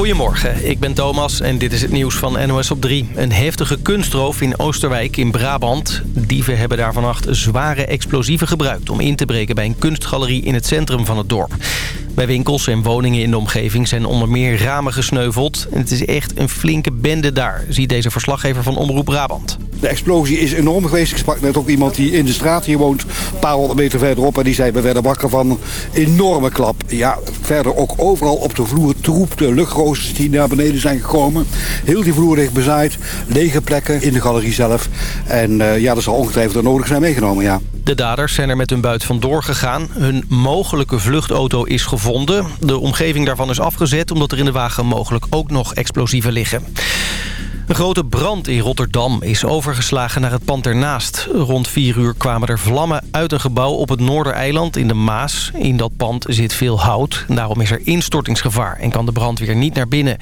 Goedemorgen, ik ben Thomas en dit is het nieuws van NOS op 3. Een heftige kunstroof in Oosterwijk in Brabant. Dieven hebben daar vannacht zware explosieven gebruikt... om in te breken bij een kunstgalerie in het centrum van het dorp. Bij winkels en woningen in de omgeving zijn onder meer ramen gesneuveld. En het is echt een flinke bende daar, ziet deze verslaggever van Omroep Brabant. De explosie is enorm geweest. Ik sprak net ook iemand die in de straat hier woont, een paar honderd meter verderop. En die zei, we werden wakker van een enorme klap. Ja, verder ook overal op de vloer troep, de luchtroosters die naar beneden zijn gekomen. Heel die vloer ligt bezaaid, lege plekken in de galerie zelf. En uh, ja, dat zal ongetwijfeld nodig zijn meegenomen, ja. De daders zijn er met hun buit vandoor gegaan. Hun mogelijke vluchtauto is gevonden. De omgeving daarvan is afgezet omdat er in de wagen mogelijk ook nog explosieven liggen. Een grote brand in Rotterdam is overgeslagen naar het pand ernaast. Rond 4 uur kwamen er vlammen uit een gebouw op het Noordereiland in de Maas. In dat pand zit veel hout. Daarom is er instortingsgevaar en kan de brandweer niet naar binnen.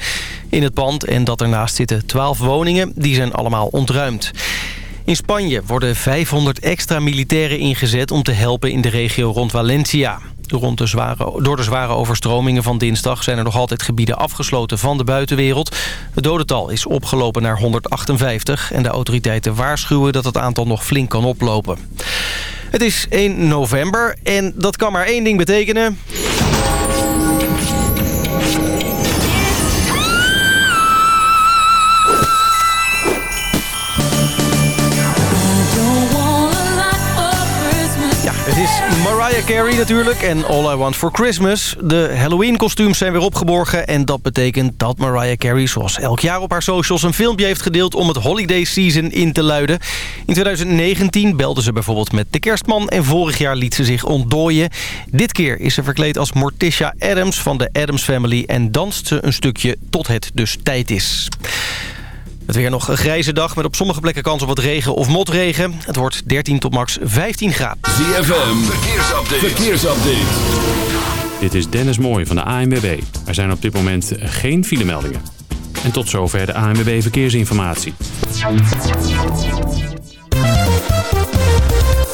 In het pand en dat ernaast zitten 12 woningen. Die zijn allemaal ontruimd. In Spanje worden 500 extra militairen ingezet om te helpen in de regio rond Valencia. De zware, door de zware overstromingen van dinsdag zijn er nog altijd gebieden afgesloten van de buitenwereld. Het dodental is opgelopen naar 158 en de autoriteiten waarschuwen dat het aantal nog flink kan oplopen. Het is 1 november en dat kan maar één ding betekenen. Mariah Carey natuurlijk en All I Want For Christmas. De Halloween-kostuums zijn weer opgeborgen en dat betekent dat Mariah Carey... zoals elk jaar op haar socials een filmpje heeft gedeeld om het holiday season in te luiden. In 2019 belde ze bijvoorbeeld met de kerstman en vorig jaar liet ze zich ontdooien. Dit keer is ze verkleed als Morticia Adams van de Adams Family... en danst ze een stukje tot het dus tijd is. Het weer nog een grijze dag met op sommige plekken kans op wat regen of motregen. Het wordt 13 tot max 15 graden. ZFM, verkeersupdate. verkeersupdate. Dit is Dennis Mooij van de ANWB. Er zijn op dit moment geen filemeldingen. En tot zover de ANWB Verkeersinformatie.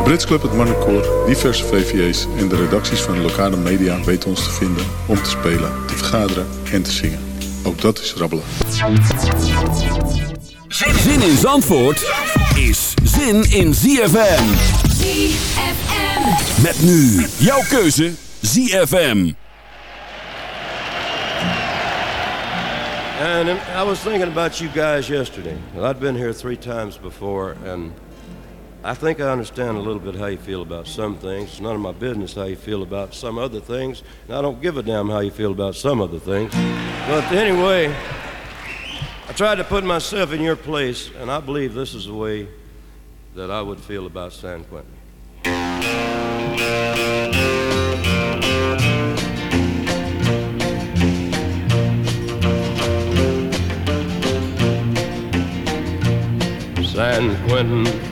De Brits Club, het Marnecoor, diverse VVA's en de redacties van de lokale media weten ons te vinden om te spelen, te vergaderen en te zingen. Ook dat is rabbelen. Zin in Zandvoort is zin in ZFM. ZFM. Met nu jouw keuze ZFM. And I was thinking about you guys yesterday. Well, I'd been here three times before, and I think I understand a little bit how you feel about some things. It's none of my business how you feel about some other things. And I don't give a damn how you feel about some other things. But anyway, I tried to put myself in your place, and I believe this is the way that I would feel about San Quentin. San Quentin,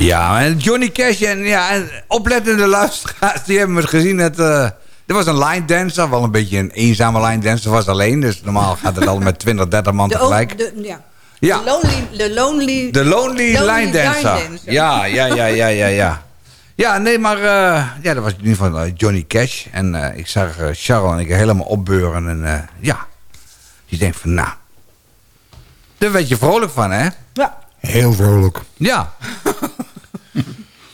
Ja, en Johnny Cash en, ja, en oplettende luisteraars, die hebben het gezien. Het, eh, er was een line dancer, wel een beetje een eenzame line dancer, was alleen. Dus normaal gaat het al met 20, 30 man De, tegelijk. de, ja. Ja. De lonely, de lonely, De Lonely, Lonely Line Dancer. Line Dancer. Ja, ja, ja, ja, ja, ja. Ja, nee, maar eh, ja, dat was in ieder geval eh, Johnny Cash. En eh, ik zag Charles en ik helemaal opbeuren. En eh, ja, die denkt van, nou, daar werd je vrolijk van, hè? Ja. Heel vrolijk. Ja.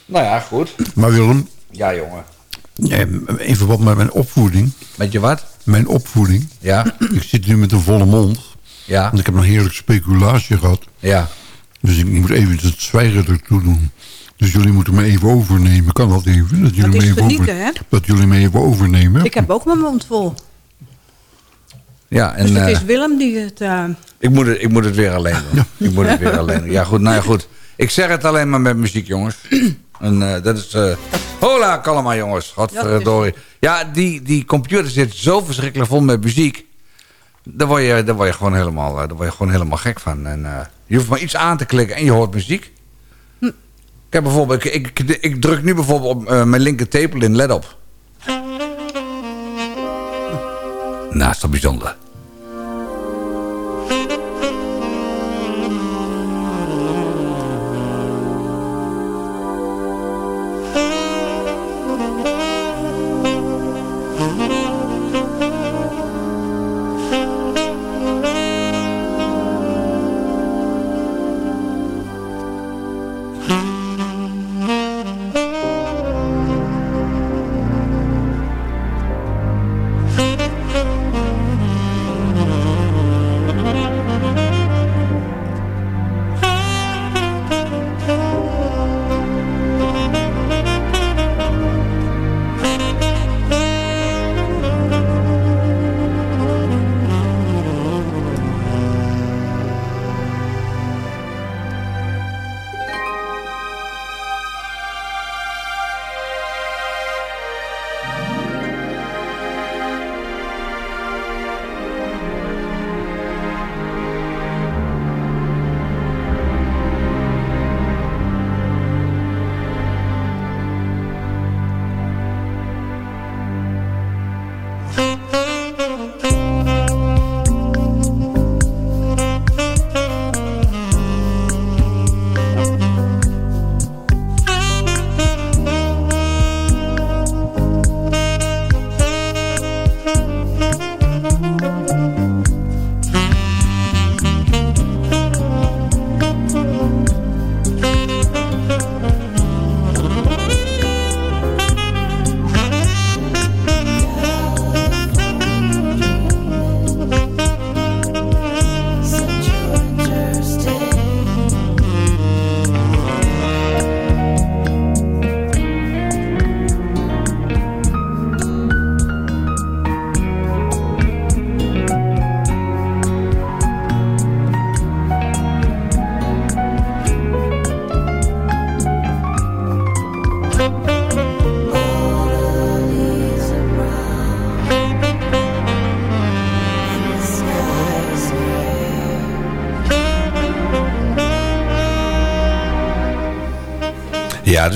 Nou ja, goed. Maar Willem, Ja, jongen. in verband met mijn opvoeding. Weet je wat? Mijn opvoeding. Ja, Ik zit nu met een volle mond. ja, Want ik heb een heerlijke speculatie gehad. ja. Dus ik moet even het zwijgen ertoe doen. Dus jullie moeten me even overnemen. Kan dat even? Dat jullie, is me even, genieten, hè? dat jullie me even overnemen. Ik heb ook mijn mond vol. Ja, en Dus het eh, is Willem die het... eh, ik, moet het, ik moet het weer alleen doen. Ik moet het weer alleen doen. Ja, goed, nou ja, goed. Ik zeg het alleen maar met muziek, jongens. En eh, dat is... eh hola, kalm maar, jongens. Godverdorie. Ja, die, die computer zit zo verschrikkelijk vol met muziek. Daar word je, daar word je, gewoon, helemaal, eh, daar word je gewoon helemaal gek van. En, je hoeft maar iets aan te klikken en je hoort muziek. Hm. Ik, heb bijvoorbeeld, ik, ik, ik druk nu bijvoorbeeld op mijn linker tepel in, let op. Nou, is toch bijzonder.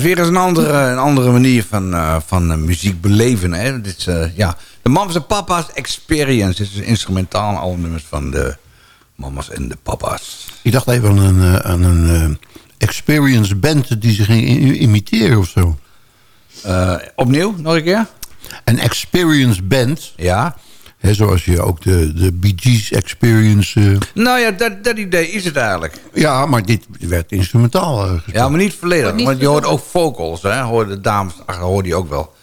Is weer eens een andere, een andere manier van, eh, van eh, muziek beleven. Hè? Dit is, eh, ja. De van zijn papa's Experience. Dit is instrumentaal alle nummers van de Mama's en de papa's. Ik dacht even aan een, aan een experience band die ze ging imiteren of zo. Opnieuw, nog een keer? Een experience band. Ja. Zoals je ook de, de Bee Gees experience... eh, Nou ja, dat, dat idee is het eigenlijk. ja, maar dit werd instrumentaal gespeeld. Ja, maar niet volledig. Niet want je hoort ook vocals, hè. Hoor de dames achter hoor die ook wel.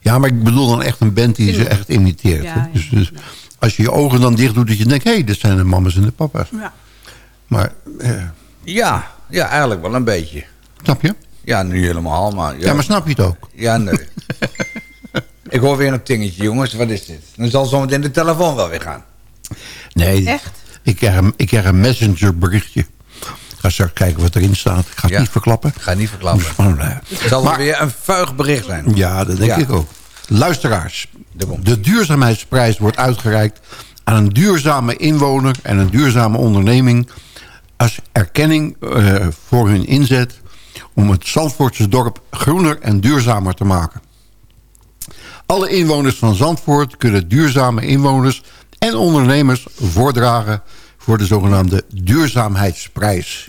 Ja, maar ik bedoel dan echt een band die ze echt imiteert. Ja, hè. ja. Dus, dus als je je ogen dan dicht doet, dat je denkt... hé, hey, dat zijn de mama's en de papa's. Ja. Maar, eh, Ja, ja, eigenlijk wel een beetje. snap je? Ja, nu helemaal, maar... Ja, Ja, maar snap je het ook? Ja, nee. ik hoor weer een tingetje, jongens. Wat is dit? Dan zal zometeen de telefoon wel weer gaan. Nee, Echt? Ik krijg een, ik krijg een messenger berichtje. Ik ga straks kijken wat erin staat. Ik ga het Ja. niet verklappen. Ik ga niet verklappen. Moet spannend blijven. Het zal Maar- weer een vuig bericht zijn. Ja, dat denk Ja. ik ook. Luisteraars, de duurzaamheidsprijs wordt uitgereikt aan een duurzame inwoner en een duurzame onderneming als erkenning eh, voor hun inzet om het Zandvoortse dorp groener en duurzamer te maken. Alle inwoners van Zandvoort kunnen duurzame inwoners en ondernemers voordragen voor de zogenaamde duurzaamheidsprijs.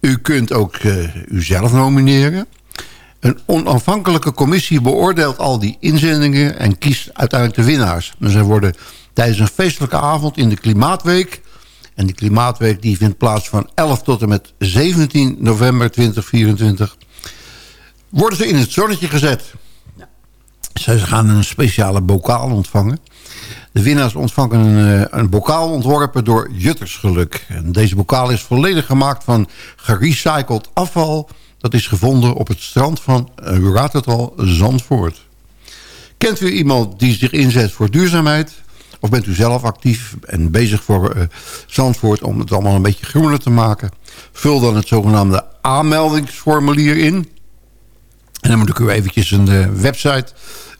U kunt ook eh, uzelf nomineren. Een onafhankelijke commissie beoordeelt al die inzendingen en kiest uiteindelijk de winnaars. En zij worden tijdens een feestelijke avond in de Klimaatweek... en die Klimaatweek die vindt plaats van 11 tot en met 17 november 2024... worden ze in het zonnetje gezet. Zij gaan een speciale bokaal ontvangen. De winnaars ontvangen een, eh, een bokaal ontworpen door Juttersgeluk. En deze bokaal is volledig gemaakt van gerecycled afval... dat is gevonden op het strand van, u al, Zandvoort. Kent u iemand die zich inzet voor duurzaamheid? Of bent u zelf actief en bezig voor eh, Zandvoort... om het allemaal een beetje groener te maken? Vul dan het zogenaamde aanmeldingsformulier in... En dan moet ik u eventjes een eh, website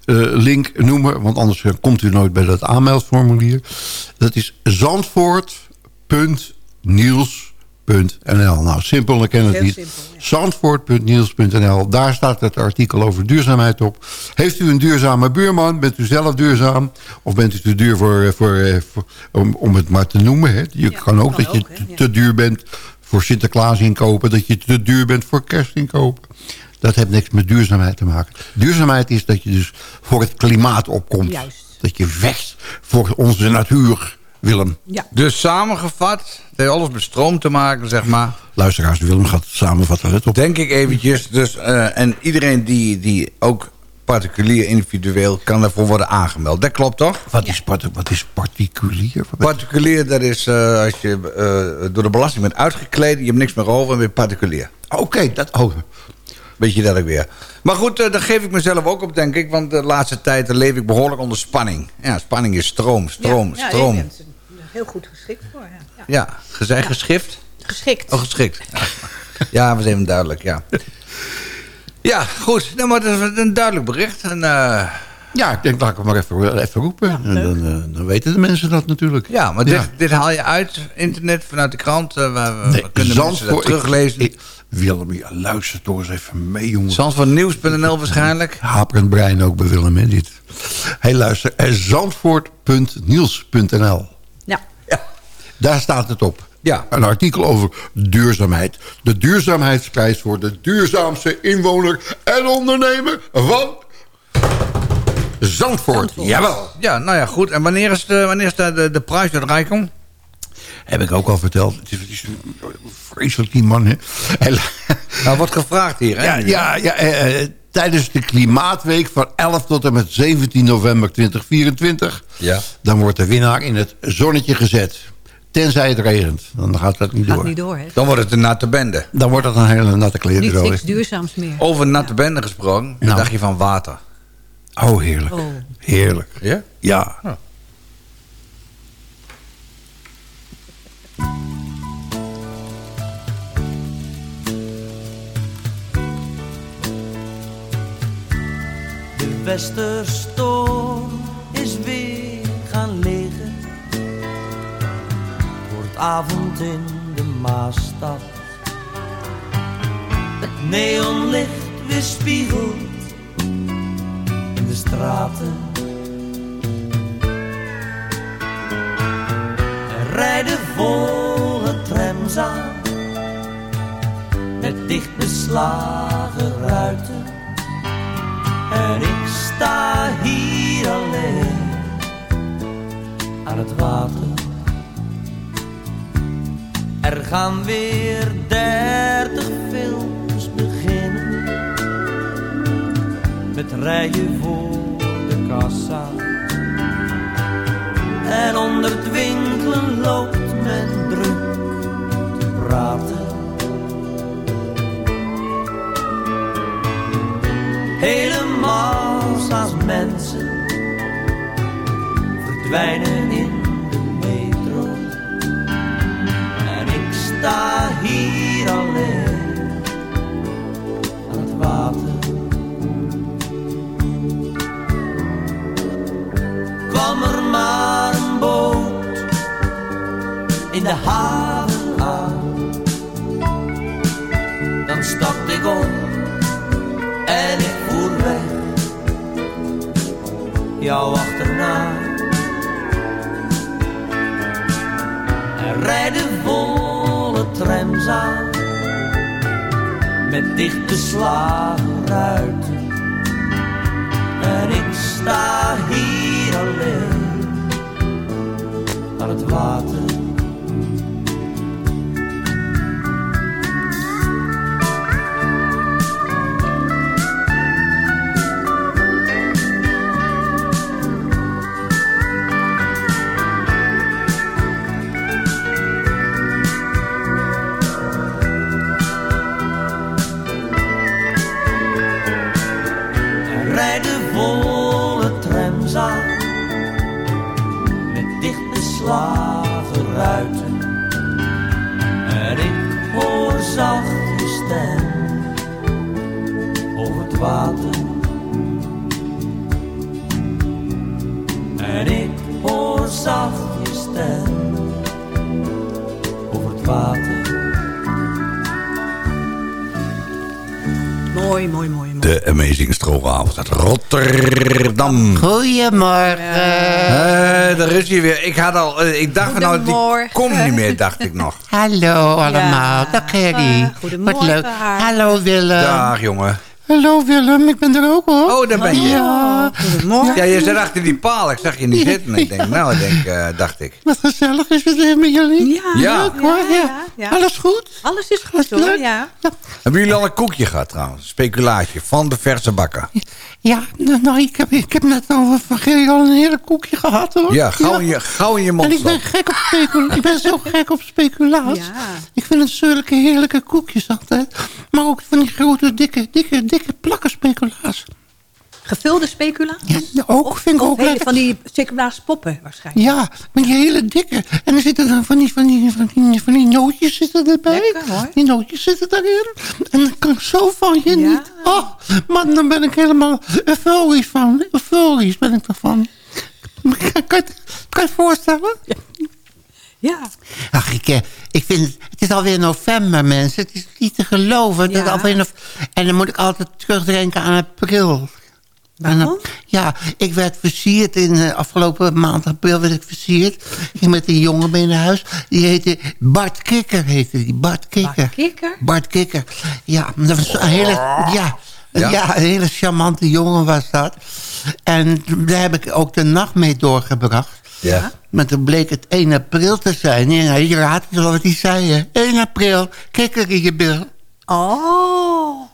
link noemen. Want anders eh, komt u nooit bij dat aanmeldformulier. Dat is zandvoort.niels.nl Nou, simpel, dan ken het niet. ja. Zandvoort.niels.nl Daar staat het artikel over duurzaamheid op. Heeft u een duurzame buurman? Bent u zelf duurzaam? Of bent u te duur voor, eh, voor, eh, voor- om, om het maar te noemen? Hè? Je kan ook kan dat je ook, te- te duur bent voor Sinterklaas inkopen. Dat je te duur bent voor kerst inkopen. Dat heeft niks met duurzaamheid te maken. Duurzaamheid is dat je dus voor het klimaat opkomt. Juist. Dat je vecht voor onze natuur, Willem. Ja. Dus samengevat, het heeft alles met stroom te maken, zeg maar. Luisteraars, Willem gaat het samenvatten. Let op. Denk ik eventjes. Dus, eh, en iedereen die, die ook particulier, individueel, kan daarvoor worden aangemeld. Dat klopt toch? Wat, is, part- wat is particulier? Wat- Particulier, dat is eh, als je eh, door de belasting bent uitgekleed... je hebt niks meer over en weer particulier. Oké, dat... Oh, Weet je dat ook weer. Maar goed, eh, daar geef ik mezelf ook op, denk ik. Want de laatste tijd eh, leef ik behoorlijk onder spanning. Ja, spanning is stroom, stroom, ja, stroom. Ja, je bent er heel goed geschikt voor. Ja. Ja. Ja, gezegd, geschift? Geschikt. Oh, geschikt. Ja, ja was even duidelijk, ja. Ja, goed. Nou, maar dat is een duidelijk bericht. En, eh, ja, ik denk, laat ik het maar even, even roepen. en dan, eh, dan weten de mensen dat natuurlijk. ja, maar Dit, dit haal je uit, internet, vanuit de krant. eh, waar we, Nee, kunnen mensen dat teruglezen. ik- ik- Willem, ja, luister toch eens even mee, jongen. Zandvoortnieuws.nl waarschijnlijk. Haperend brein ook bij Willem, hè, dit. Hé, luister. eh, Zandvoort.niels.nl Ja. Daar staat het op. Ja. Een artikel over duurzaamheid. De duurzaamheidsprijs voor de duurzaamste inwoner en ondernemer van Zandvoort. Jawel. Ja, nou ja, goed. En wanneer is de, wanneer is de, de, de prijsuitreiking? Heb ik ook al verteld. Het is, het is vreselijk die man, hè. Hij- Nou, wordt gevraagd hier, hè? Ja, ja, ja eh, eh, tijdens de Klimaatweek van 11 tot en met 17 november 2024... Ja. dan wordt de winnaar in het zonnetje gezet. Tenzij het regent. Dan gaat dat niet Gaat door. niet door, hè? Dan wordt het een natte bende. Dan wordt dat een hele natte Niet kleren. niks duurzaams meer. Over natte bende gesproken. Wat Nou. dacht je van water? Oh, heerlijk. Oh. Heerlijk. Ja? Ja. De westerstorm is weer gaan liggen. Wordt avond in de Maastad. Het neonlicht weerspiegelt in de straten. Volle trams aan. Met dicht beslagen ruiten. En ik sta hier alleen aan het water. Er gaan weer dertig films beginnen. Met rijen voor de kassa. En onder het winkelen loopt praten. Helemaal als mensen verdwijnen in de metro. En ik sta hier alleen aan het water. Kwam er maar een boot in de haven stapte ik op en ik voer weg, jou achterna. Er rijden volle trams aan, met dicht beslagen ruiten. En ik sta hier alleen aan het water. Rotterdam. Goedemorgen. Eh, daar is hij weer. Ik, had al, eh, ik dacht van nou, die komt niet meer, dacht ik nog. Hallo allemaal. Ja. Dag Gerry. Wat Goedemorgen, leuk. Haar. Hallo Willem. Dag jongen. Hallo Willem, ik ben er ook hoor. Oh, daar ben je. Ja. Goedemorgen. Ja, je zit achter die paal. Ik zag je niet zitten. Ik denk, nou, ik denk, eh, dacht ik. Wat gezellig is het weer met jullie. Ja, Ja. Leuk hoor. Ja, ja, ja. Alles goed? Alles is goed hoor, Leuk. ja. Hebben jullie al een koekje gehad trouwens? Speculaatje van de verse bakken. Ja, nou, nou, ik, heb, ik heb net al van Gerry al een heerlijk koekje gehad hoor. Ja, gauw in je, gauw in je mond En ik ben gek op speculaas. ik ben zo gek op speculaas. Ja. Ik vind het zulke heerlijke koekjes altijd. Maar ook van die grote, dikke, dikke, dikke plakken speculaas. Gevulde specula? Ja, ook vind ik Of ook hele lekker. van die speculaas poppen waarschijnlijk. Ja, maar die hele dikke. En er zitten dan van die, van die, van die, van die nootjes zitten erbij. Lekker, hoor. Die nootjes zitten daarin. En dan kan ik zo van je Ja. niet. Oh, man, dan ben ik helemaal euforisch van. Euforisch ben ik ervan. Kan je kan je het voorstellen? Ja. Ach, ik, eh, ik vind het, het is alweer november, mensen. Het is niet te geloven. Ja. alweer en dan moet ik altijd terugdenken aan april. Waarom? En dan- ja, ik werd versierd in uh, afgelopen maand april werd ik versierd. Ik ging met een jongen mee naar huis. Die heette Bart Kikker, heette die. Bart Kikker. Bart Kikker? Bart Kikker. Ja, dat was een hele, ja, Ja? ja. een hele charmante jongen was dat. En daar heb ik ook de nacht mee doorgebracht. Ja. Maar toen bleek het 1 april te zijn. En hij raadt het wel wat hij zei. hè. 1 april, kikker in je bil. Oh.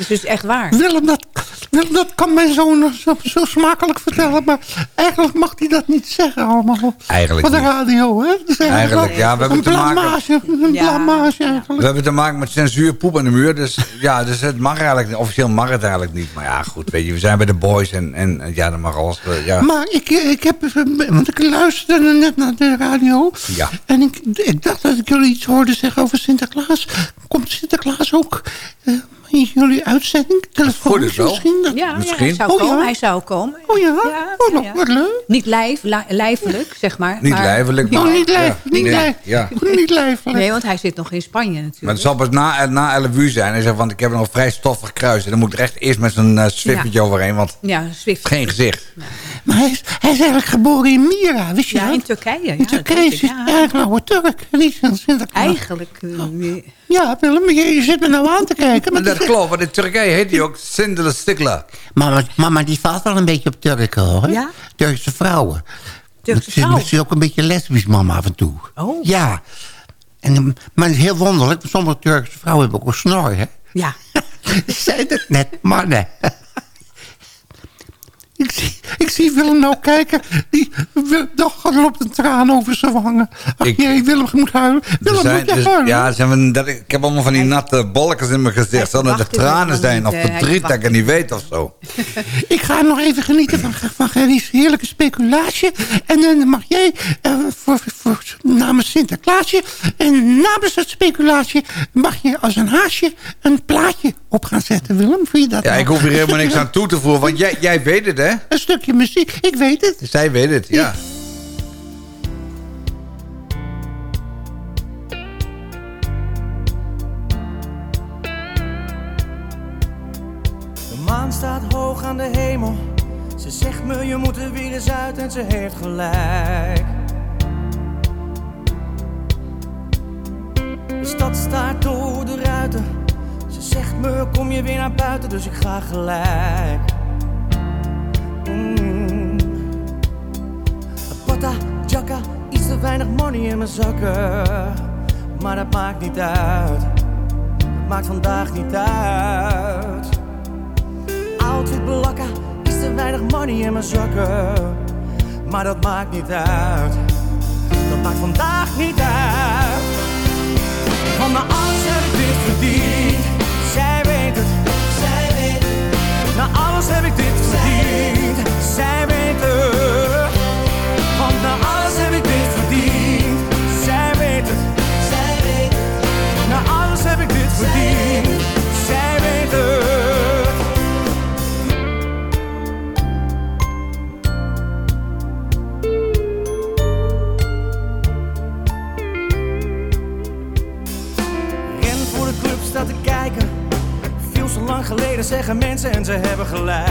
Dus het is echt waar. Willem, dat, Willem, dat kan mijn zoon zo, zo smakelijk vertellen. Maar eigenlijk mag hij dat niet zeggen allemaal. Eigenlijk Op de niet. radio, hè? Eigenlijk, ja, we hebben een te maken- blamage, Een Ja. blamage eigenlijk. We hebben te maken met censuur, poep aan de muur. Dus ja, dus het mag eigenlijk niet. Officieel mag het eigenlijk niet. Maar ja, goed, weet je, we zijn bij de boys en, en ja, dan mag alles. eh, Ja. Maar ik, ik heb... Want ik luisterde net naar de radio. Ja. En ik, ik dacht dat ik jullie iets hoorde zeggen over Sinterklaas. Komt Sinterklaas ook... eh, in jullie uitzending? Telefoon is wel. misschien? Dat- Ja, ja, Misschien. hij zou Oh, komen. ja? Hij zou komen. Oh ja? Ja, oh, nog ja. wat leuk. Niet lijf, li- lijfelijk, zeg maar. Niet maar- lijfelijk, Oh, maar... niet lijf, ja, niet nee, lijf. Ja. Niet lijfelijk. Nee, want hij zit nog in Spanje natuurlijk. Maar het zal pas na, na 11 uur zijn. Hij zegt, want ik heb nog vrij stoffig kruis. En dan moet ik er echt eerst met zo'n uh, zwiffertje overheen. Want Ja, geen gezicht. Maar hij is, hij is eigenlijk geboren in Mira, wist je Ja, dat? in Turkije. Ja, In Turkije is hij ja. eigenlijk een Turk. En niet een Sinterklaas. Eigenlijk. Ja, Willem, je, je zit me nou aan te kijken. Maar dat klopt, want in Turkije heet hij ook Sindele Stikla. Mama, mama, die valt wel een beetje op Turken, hoor. Ja? Turkse vrouwen. Turkse vrouwen? Ze is ook een beetje lesbisch, mama, af en toe. Oh. Ja. En, maar het is heel wonderlijk. Sommige Turkse vrouwen hebben ook een snor, hè? Ja. Zei het net, mannen. Ik zie, ik zie Willem nou kijken. Die, dag loopt een traan over zijn wangen. Ach Ik- jee, Willem moet huilen. Willem, Er zijn, moet je dus- huilen? ja, zijn we, dat, ik heb allemaal van die natte bolletjes in mijn gezicht. Verwacht het tranen zijn of verdriet dat ik het niet weet of zo. Ik ga nog even genieten van, van Gerry's heerlijke speculatie. En dan mag jij eh, voor, voor, namens Sinterklaasje... en namens het speculatie mag je als een haasje een plaatje op gaan zetten, Willem. Vind je dat Ja, nou? ik hoef hier helemaal niks aan toe te voegen. Want jij, jij weet het, hè? Een stukje muziek, ik weet het. Zij weet het, ja. De maan staat hoog aan de hemel. Ze zegt me je moet er weer eens uit en ze heeft gelijk. De stad staat door de ruiten. Ze zegt me kom je weer naar buiten, dus ik ga gelijk. Mm. Pata, jacka, iets te weinig money in mijn zakken. Maar dat maakt niet uit. Dat maakt vandaag niet uit. Outfit blakka, iets te weinig money in mijn zakken. Maar dat maakt niet uit. Dat maakt vandaag niet uit. Van mijn alles heb ik dit verdiend. Zij weet het. Zij weet het. Na alles heb ik dit Zij weet het. Want na alles heb ik dit verdiend. Zij weet het. Zij weet het. Na alles heb ik dit verdiend. Zij weet het. Ren voor de club staat te kijken. Veel zo lang geleden zeggen mensen en ze hebben gelijk.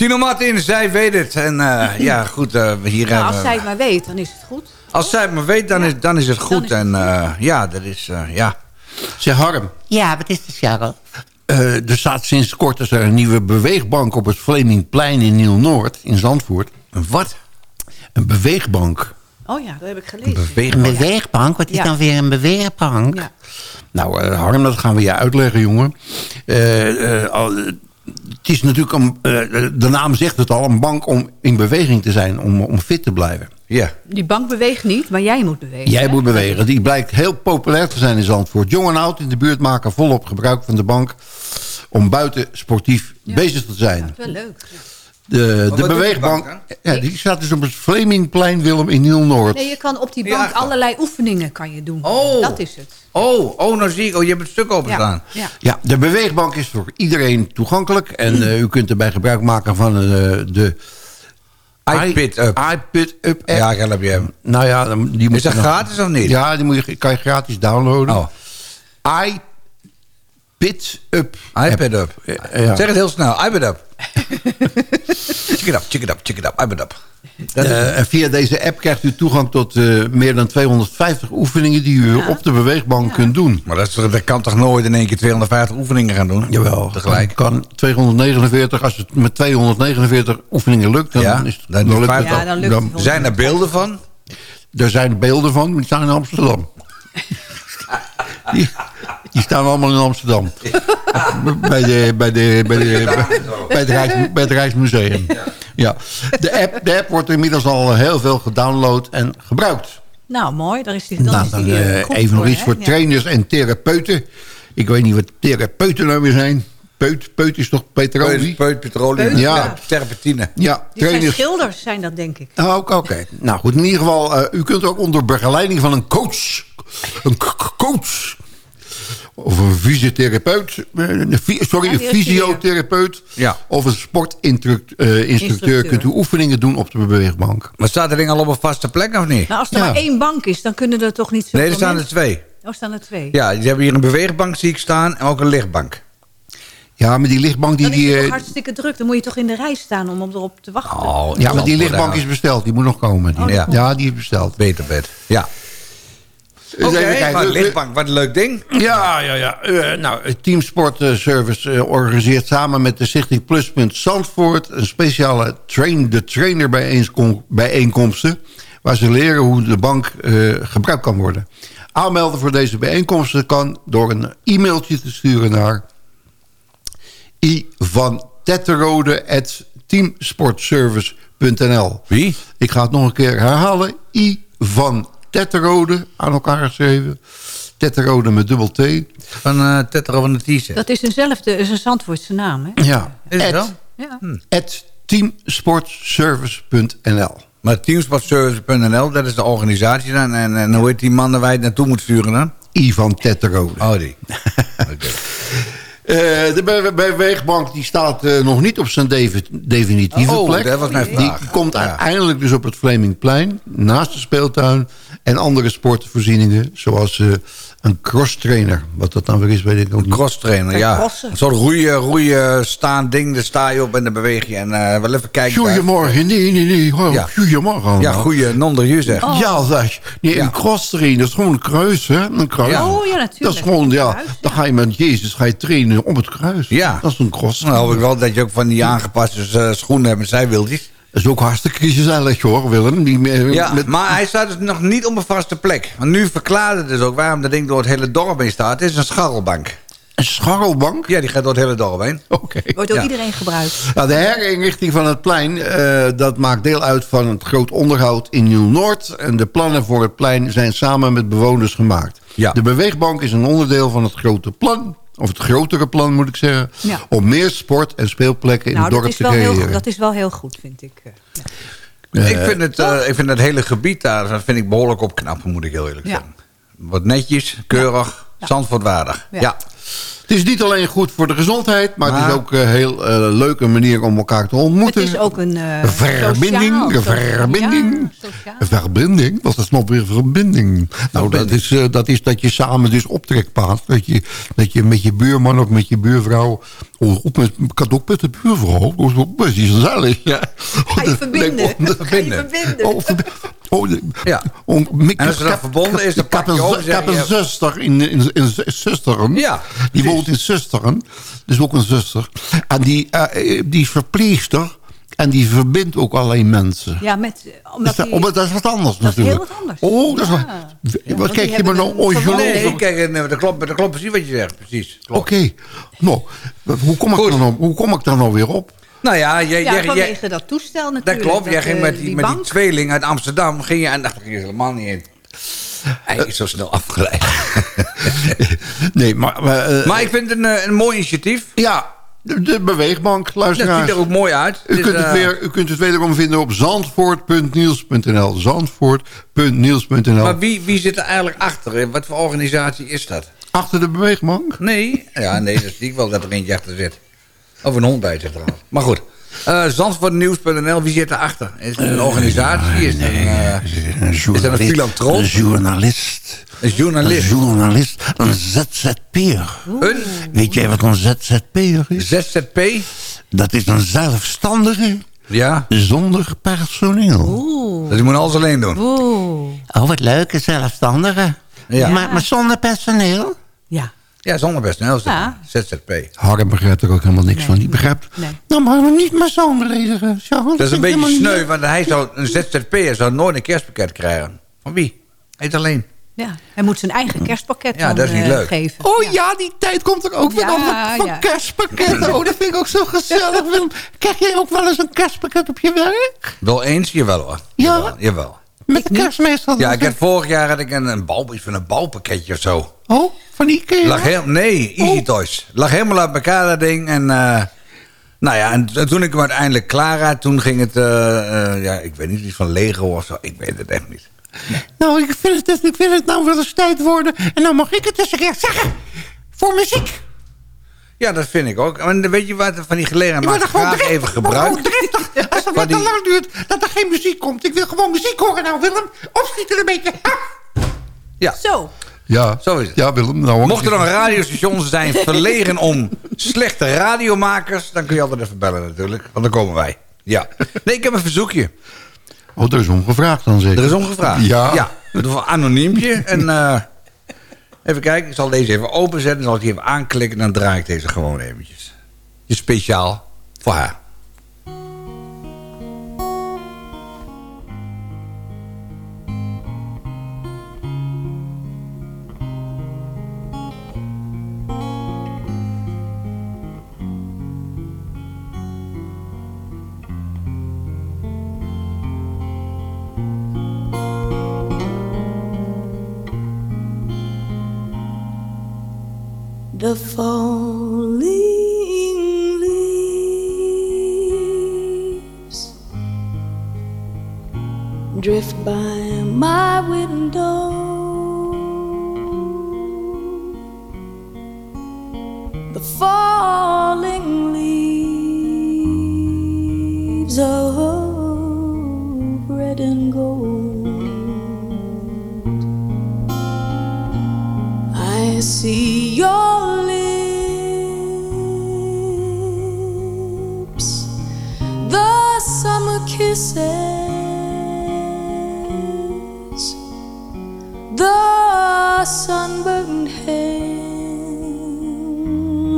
Tino Martin, zij weet het. En eh, ja, goed, eh, hier Nou, hebben als zij het maar weet, dan is het goed. Als zij het maar weet, dan, is, dan is het goed. En eh, ja, dat is, eh, ja. Zeg Harm, Ja, wat is het, Charles? eh, er staat sinds kort is er een nieuwe beweegbank op het Vlemingplein in Nieuw-Noord, in Zandvoort. Een wat? Een beweegbank. Oh ja, dat heb ik gelezen. Een beweegbank? Wat is Ja. dan weer een beweegbank? Ja. Nou, eh, Harm, dat gaan we je uitleggen, jongen. Eh, eh, al- het is natuurlijk, een, eh, de naam zegt het al, een bank om in beweging te zijn, om, om fit te blijven. Ja. Die bank beweegt niet, maar jij moet bewegen. Jij hè? moet bewegen. Die blijkt heel populair te zijn in Zandvoort. Jong en oud in de buurt maken volop gebruik van de bank... om buiten sportief bezig te zijn. Wel leuk. De, de die beweegbank bank ja, die staat dus op het Vlemingplein Willem in Nieuw-Noord. Nee, je kan op die bank allerlei oefeningen kan je doen. Oh. Dat is het. Oh, oh, nou zie ik. Oh, je hebt het stuk openstaan. Ja. ja. Ja, de beweegbank is voor iedereen toegankelijk. En eh, u kunt erbij gebruik maken van eh, de... iPid Up. Up app. Ja, ik heb je hem. Nou ja, die moet Is dat nog- gratis of niet? Ja, die moet je, kan je gratis downloaden. Oh. iPid Up. iPad up. Ja. Zeg het heel snel. iPad up. check it up, check it up, check it up. iPad up. Eh, en via deze app krijgt u toegang tot eh, meer dan 250 oefeningen... die u op de beweegbank kunt doen. maar dat, is, toch- dat kan toch nooit in één keer 250 oefeningen gaan doen? Jawel, Tegelijk. kan 249, als het met 249 oefeningen lukt... dan Ja, is het dan dan lukt het dan lukt het wel. Zijn er beelden van? Er zijn beelden van, die staan in Amsterdam. Die, die staan allemaal in Amsterdam. Bij, de, bij, de, bij, de, bij, het Rijks, bij het Rijksmuseum. Ja. De, app, de app wordt inmiddels al heel veel gedownload en gebruikt. Nou, mooi. Daar is die, dan Nou, is dan die, eh, eh, even nog iets voor Ja. trainers en therapeuten. Ik weet niet wat therapeuten nou weer zijn. Peut, peut is toch petroli? Peut, peut, petroleum. Peut, ja. ja. Terpentine. Ja, Die zijn schilders, zijn dat denk ik. Ah, Oké, nou goed, in ieder geval, eh, u kunt ook onder begeleiding van een coach, een coach, of een fysiotherapeut, eh, sorry, Ja, een fysiotherapeut, Ja. of een sportinstructeur, Instructeur. kunt u oefeningen doen op de beweegbank. Maar staat er ding al op een vaste plek of niet? Nou, als er Ja. maar één bank is, dan kunnen er toch niet zo Nee, er staan er twee. Oh, staan er twee. Ja, die hebben hier een beweegbank zie ik staan en ook een lichtbank. Ja, maar die lichtbank, die, Dan is die, eh, hartstikke druk. Dan moet je toch in de rij staan om erop te wachten. Oh, ja, maar die lichtbank is besteld, die moet nog komen. Die, Oh, ja. die die is besteld. Beter bed. Ja. Dus Oké, Eh, lichtbank, wat een leuk ding. Ja, ja, ja. Eh, nou, Team Sport Service eh, organiseert samen met de Stichting Pluspunt Zandvoort... een speciale train the trainer bijeenkom- bijeenkomsten... waar ze leren hoe de bank eh, gebruikt kan worden. Aanmelden voor deze bijeenkomsten kan door een e-mailtje te sturen naar... i van teamsportservice.nl Wie? Ik ga het nog een keer herhalen. I van Tetterode, aan elkaar geschreven. Tetterode met dubbel T. Van uh, Tetra van de t-shirt. Dat is eenzelfde, is een Zandvoortse naam, hè? Ja. Is het wel? Ja. At teamsportservice.nl Maar teamsportservice.nl, dat is de organisatie dan. En, en hoe heet die man waar wij het naartoe moet sturen dan? Ivan Tetterode. Oh, die. Oké. Eh, de be- beweegbank die staat eh, nog niet op zijn defi- definitieve Oh, plek. dat was mijn vraag. Die komt Ja. uiteindelijk dus op het Vlemingplein, naast de speeltuin... en andere sportvoorzieningen, zoals eh, een crosstrainer. Wat dat nou weer is, weet ik ook niet. Cross trainer, ja. soort roeien, roeien, staan ding, daar sta je op en dan beweeg je. En eh wel even kijken. Goedemorgen, nee, nee, nee. Oh, Ja. Goedemorgen. Ja, goeie nonder je zeg. Ja, zeg. Nee, Ja. een crosstrainer, dat is gewoon een kruis, hè? Een kruis. Ja. Oh, ja, natuurlijk. Dat is gewoon, ja, Kruis, dan ga je met Jezus ga je trainen op het kruis. Ja. Dat is een cross. Dan hoop ik wel dat je ook van die aangepaste eh, schoenen hebt met zijwieltjes. Dat is ook hartstikke gezellig hoor, Willem. Die, met, Ja, met- maar hij staat dus nog niet op een vaste plek. Want nu verklaarde het dus ook waarom dat ding door het hele dorp heen staat. Het is een scharrelbank. een scharrelbank. Ja, die gaat door het hele dorp heen. Oké. Wordt door Ja. iedereen gebruikt. Nou, de herinrichting van het plein, eh, dat maakt deel uit van het groot onderhoud in Nieuw-Noord. En de plannen voor het plein zijn samen met bewoners gemaakt. Ja. De beweegbank is een onderdeel van het grote plan, of het grotere plan moet ik zeggen... Ja. om meer sport- en speelplekken in Nou, het dat dorp is, te wel heel, creëren. goed- dat is wel heel goed, vind ik. eh. Eh, ik, vind het, eh, ik vind het hele gebied daar dat vind ik behoorlijk opknappen, moet ik heel eerlijk Ja. zeggen. Wat netjes, keurig, zandvoortwaardig. Ja. Het is niet alleen goed voor de gezondheid, maar, het is ook een heel eh, leuke manier om elkaar te Het ontmoeten. is ook een eh, verbinding, sociaal- een verbinding. Ja, verbinding? Wat is nog weer verbinding? Nou, dat is, eh, dat is dat je samen dus optrekpaast. Dat je, dat je met je buurman of met je buurvrouw op met cadeau met de buurvrouw. Dat is gezellig. Ja. Ga je verbinden? Oh, Ga je verbinden? Oh, oh, de- Ja. oh, En als ze dan verbonden is, dan ik heb pak je een, over, ik heb een zuster in, in, in, Zusteren. Ja, Die woont in Zusteren. Dus ook een zuster. En die, eh, die is verpleegster. En die verbindt ook alleen mensen. Ja, met, omdat dat, die- maar dat is wat anders dat is natuurlijk. heel wat anders. Oh, dat is wat, Ja, wat kijk je me hebben nou origineel? Nee, kijk, eh, dat klopt, dat klopt precies wat je zegt. Precies. Oké. Nou, hoe kom, ik Goed. daar nou, hoe kom ik daar nou weer op? Nou ja, jij, Ja, jij, vanwege jij, dat toestel dat natuurlijk. klopt. Jij dat, ging eh, met die, met die tweeling uit Amsterdam. Ging je, en dacht ik er helemaal niet in. Hij is zo snel afgeleid. Nee, maar... eh, maar ik vind het een, eh, een mooi initiatief. Ja, de, de beweegbank, Dat luisteraars. ziet er ook mooi uit. U Dus, kunt, het eh, weer, u kunt het wederom vinden op zandvoort.niels.nl. Zandvoort.niels.nl. Maar wie, wie zit er eigenlijk achter? Wat voor organisatie is dat? Achter de beweegbank? Nee, ja, nee, dat zie ik wel dat er eentje achter zit. Of een hond bij zit trouwens. Maar goed. Eh Zandvoortnieuws.nl, wie zit erachter? Is het een organisatie? Is het een, eh, Een is dat een filantroop? Een journalist. Een journalist? Een journalist. Een ZZP'er. Een Weet jij wat een ZZP'er is? ZZP? Dat is een zelfstandige Ja, zonder personeel. Oeh. dus die moet alles alleen doen. Oeh. Oh, wat leuk, een zelfstandige. Ja. Maar, maar zonder personeel? Ja. Ja, zonder dat. Ja. ZZP. Harm begrijpt er ook helemaal niks van. Die begrijpt... Nee. Nou, maar niet mijn zoon beledigen. Dat is een beetje sneu, want hij zou, een ZZP'er zou nooit een kerstpakket krijgen. Van wie? Hij is alleen. ja. Hij moet zijn eigen kerstpakket Ja, dan, dat is niet eh, leuk. geven. Oh ja, die tijd komt er ook weer Ja, van ja. kerstpakketten. Oh, dat vind ik ook zo gezellig. Willem. Krijg jij ook wel eens een kerstpakket op je werk? Wel eens? Jawel hoor. Ja? Jawel. jawel. Met de kerstmeester? Ja, ik had vorig jaar had ik een, een, iets van een bouwpakketje of zo. Oh, van Ikea? Lag heel, nee, Easy Oh. Toys. Lag helemaal uit elkaar dat ding. En, eh, nou ja, en toen ik hem uiteindelijk klaar had, toen ging het, eh, eh, ja, ik weet niet, iets van Lego of zo. Ik weet het echt niet. Nou, ik vind, het, ik vind het nou wel eens tijd worden. En dan mag ik het eens een keer zeggen. Voor muziek. Ja, dat vind ik ook. En weet je wat, van die gelegenheid gewoon graag even Ik word Als het te lang duurt, dat er geen muziek komt. Ik wil gewoon muziek horen. Nou, Willem, opschieten een beetje. Ja, Zo. Ja, Zo is het. Ja, Willem. Nou, mocht er nog radiostations zijn verlegen om slechte radiomakers... dan kun je altijd even bellen natuurlijk, want dan komen wij. Ja. Nee, ik heb een verzoekje. Oh, er is omgevraagd dan zeker? Er is omgevraagd. Ja. Ja, we doen een anoniempje. En eh, even kijken, ik zal deze even openzetten. Dan zal ik die even aanklikken en dan draai ik deze gewoon eventjes. Speciaal voor haar.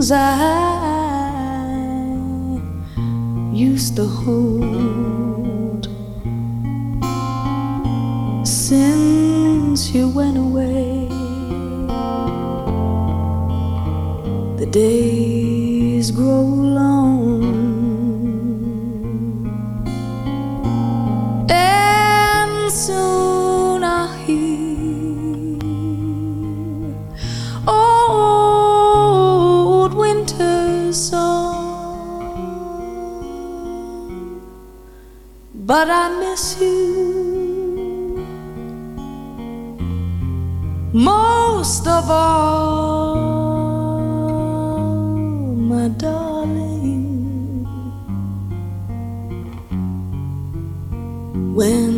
Hands I used to hold. Since you went away the days grow but I miss you most of all, my darling. When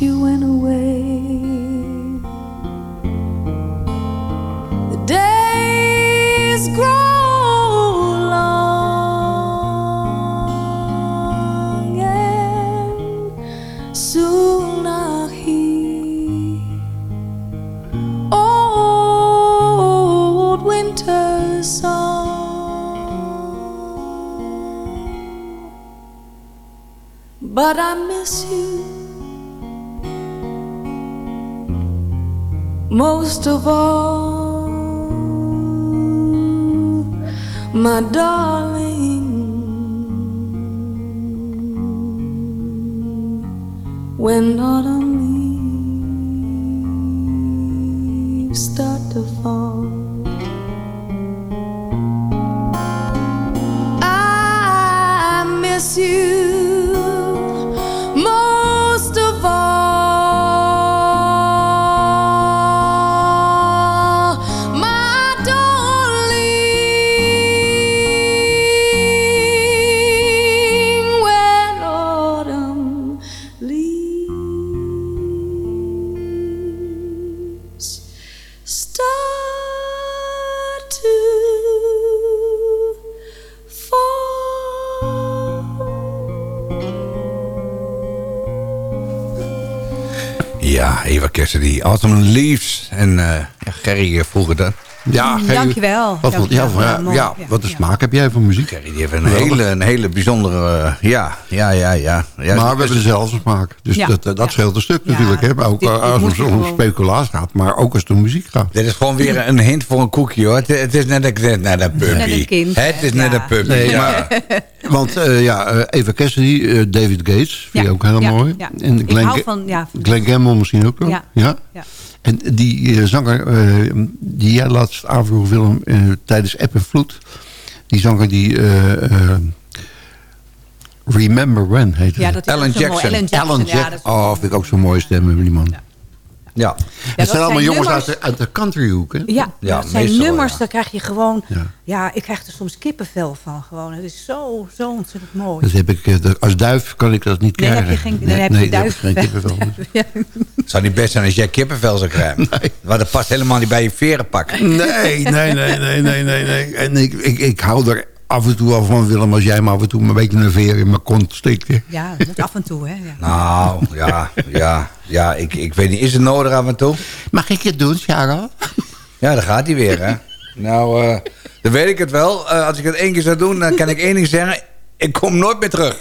you went away. The days grow long, and soon I'll hear old winter song. But I miss. Most of all, my darling. When autumn eh, vroeger dat. Ja, Mm, dankjewel. Wat, wat, ja, Dankjewel. ja, Ja, mooi. ja, Ja, wat een ja. smaak heb jij van muziek? Gerry die heeft een hele, een hele bijzondere... eh, ja, ja, ja, ja. ja maar we hebben dezelfde smaak. Dus Ja. dat, eh, dat Ja. scheelt een stuk Ja, natuurlijk. Hè? Maar ook dit- eh, als het om speculaas gaat. Maar ook als het om muziek gaat. Dit is gewoon weer een hint voor een koekje hoor. Het, het is net een, net een puppy. Net een kind, Het is net ja. een puppy. Nee, ja. maar, want eh, ja, eh, Eva Cassidy, eh, David Gates, vind je Ja, ook heel ja, mooi. ja. En Ik Glenn, hou Ga- van- ja, van- Glenn Gamble misschien ook nog. Ja. En die eh, zanger eh, die jij laatst aanvroeg, Willem, eh, tijdens App en Vloed. Die zanger die... Remember When heet Ja, dat is Alan ook zo mooi. Jackson. Alan Jackson. Alan ja, Jackson. dat is oh, vind ik ook zo'n mooie stem hebben die man. Ja. Het dat zijn allemaal zijn jongens uit nummers- de, uit de countryhoek, hè? Ja, Ja, dat zijn meestal nummers, ja. daar krijg je gewoon... Ja. Ja. ik krijg er soms kippenvel van gewoon. Het is zo, zo ontzettend mooi. Dat heb ik, eh, als duif kan ik dat niet Nee, dan krijgen. heb je geen- dan heb je nee, duif- geen kippenvel. Ja. Het zou niet best zijn als jij kippenvel zou krijgen. Nee. Maar dat past helemaal niet bij je verenpak. Nee, nee, nee, nee, nee, nee, nee. En ik, ik, ik hou er af en toe wel van, Willem, als jij me af en toe een beetje een veer in mijn kont steekt. hè. Ja, dat af en toe, hè. Ja. Nou, ja, ja, ja. Ik, ik weet niet, is het nodig af en toe? Mag ik het doen, Charles? Ja, daar gaat hij weer, hè. Nou, eh, dan weet ik het wel. Eh, als ik het één keer zou doen, dan kan ik één ding zeggen. Ik kom nooit meer terug.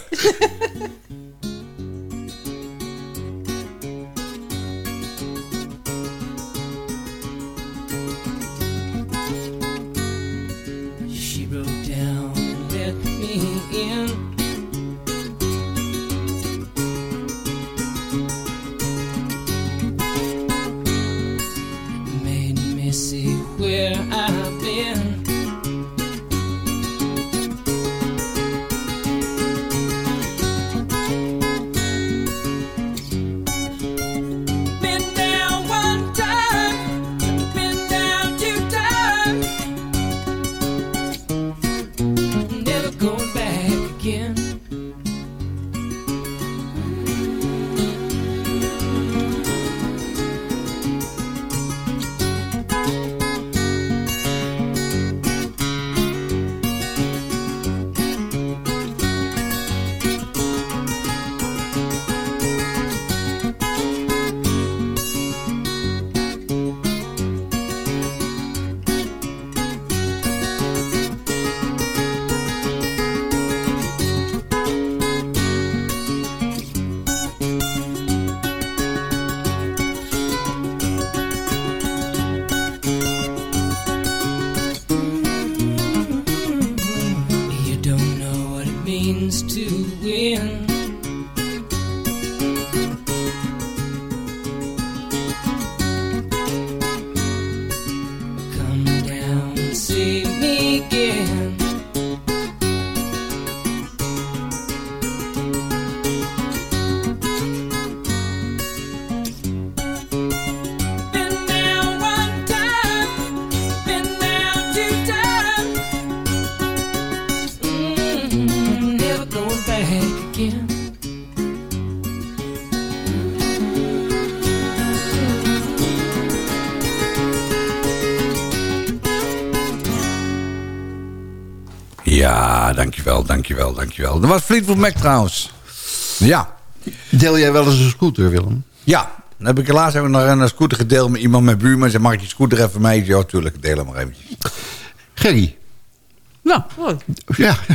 Dankjewel, dankjewel, dankjewel. Dat was Fleetwood Mac trouwens. Ja, Deel jij wel eens een scooter, Willem? ja. Dan heb ik laatst heb ik nog een scooter gedeeld met iemand met buurman. Zei, mag ik je scooter even mee? Ja, tuurlijk, deel hem maar eventjes. Gerry. Nou, Ja.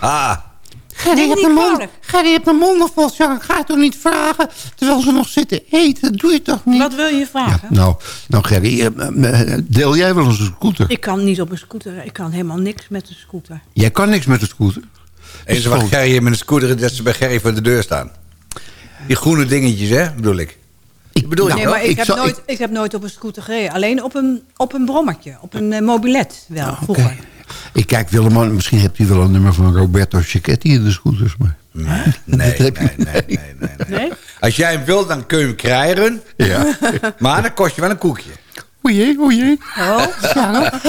ah. Gerry, je hebt een mond, Gerry, je hebt een mond vol. Zo, ga toch niet vragen terwijl ze nog zitten eten. Dat doe je toch niet? Wat wil je vragen? Nou, nou Gerry, deel jij wel eens een scooter? Ik kan niet op een scooter. Ik kan helemaal niks met een scooter. Jij kan niks met een scooter. Eens wat Gerry met een scooter dat ze bij Gerry voor de deur staan. Die groene dingetjes, hè, bedoel ik. Ik bedoel nee, je maar wel? ik, heb nooit, ik... heb nooit op een scooter gereden. Alleen op een, op een brommertje. Op een eh, mobilet wel, vroeger. Ik kijk, Willem, misschien hebt u wel een nummer van Roberto Cicchetti in de scooters. Maar... Nee, nee, nee, nee, nee, nee, Als jij hem wilt, dan kun je hem krijgen. Ja. maar dan kost je wel een koekje. O jee, o jee. Oh, ja.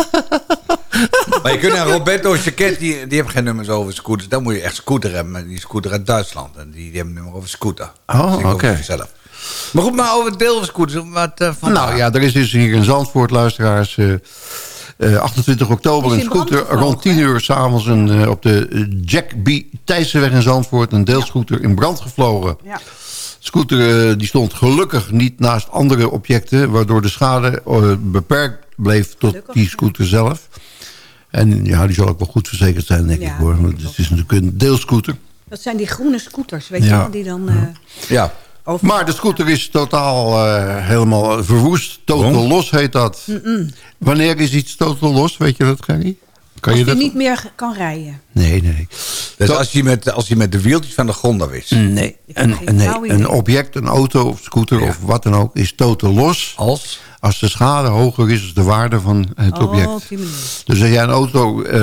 Maar je kunt een Roberto Cicchetti, die heeft geen nummers over scooters. Dan moet je echt scooter hebben. Maar Die scooter uit Duitsland. En die, die hebben een nummer over scooter. Oh, Dus ik oké. Maar goed, maar over deelscooters. Wat, van Nou ja, er is dus hier in Zandvoort, luisteraars... eh, 28 oktober Is een in scooter rond 10 uur s'avonds uh, op de eh, Jack B. Thijssenweg in Zandvoort... een deelscooter in brand gevlogen. Ja. scooter eh, die stond gelukkig niet naast andere objecten... waardoor de schade eh, beperkt bleef tot Gelukkig, die scooter zelf. En ja, die zal ook wel goed verzekerd zijn, denk Ja, ik hoor. Want het is natuurlijk een deelscooter. Dat zijn die groene scooters, weet je wel, Die dan... eh, Ja. Over... Maar de scooter is totaal eh, helemaal verwoest. Total Waarom? los heet dat. Wanneer is iets total los? Weet je dat, Gerry? Kan Als je dat? niet meer kan rijden. Nee, nee. Dus Dat- als hij met, als hij met de wieltjes van de grond af is. Nee, een, nee, een object, een auto of scooter of wat dan ook... is totaal los Als? Als de schade hoger is dan de waarde van het Oh, object. Dus als jij een auto eh,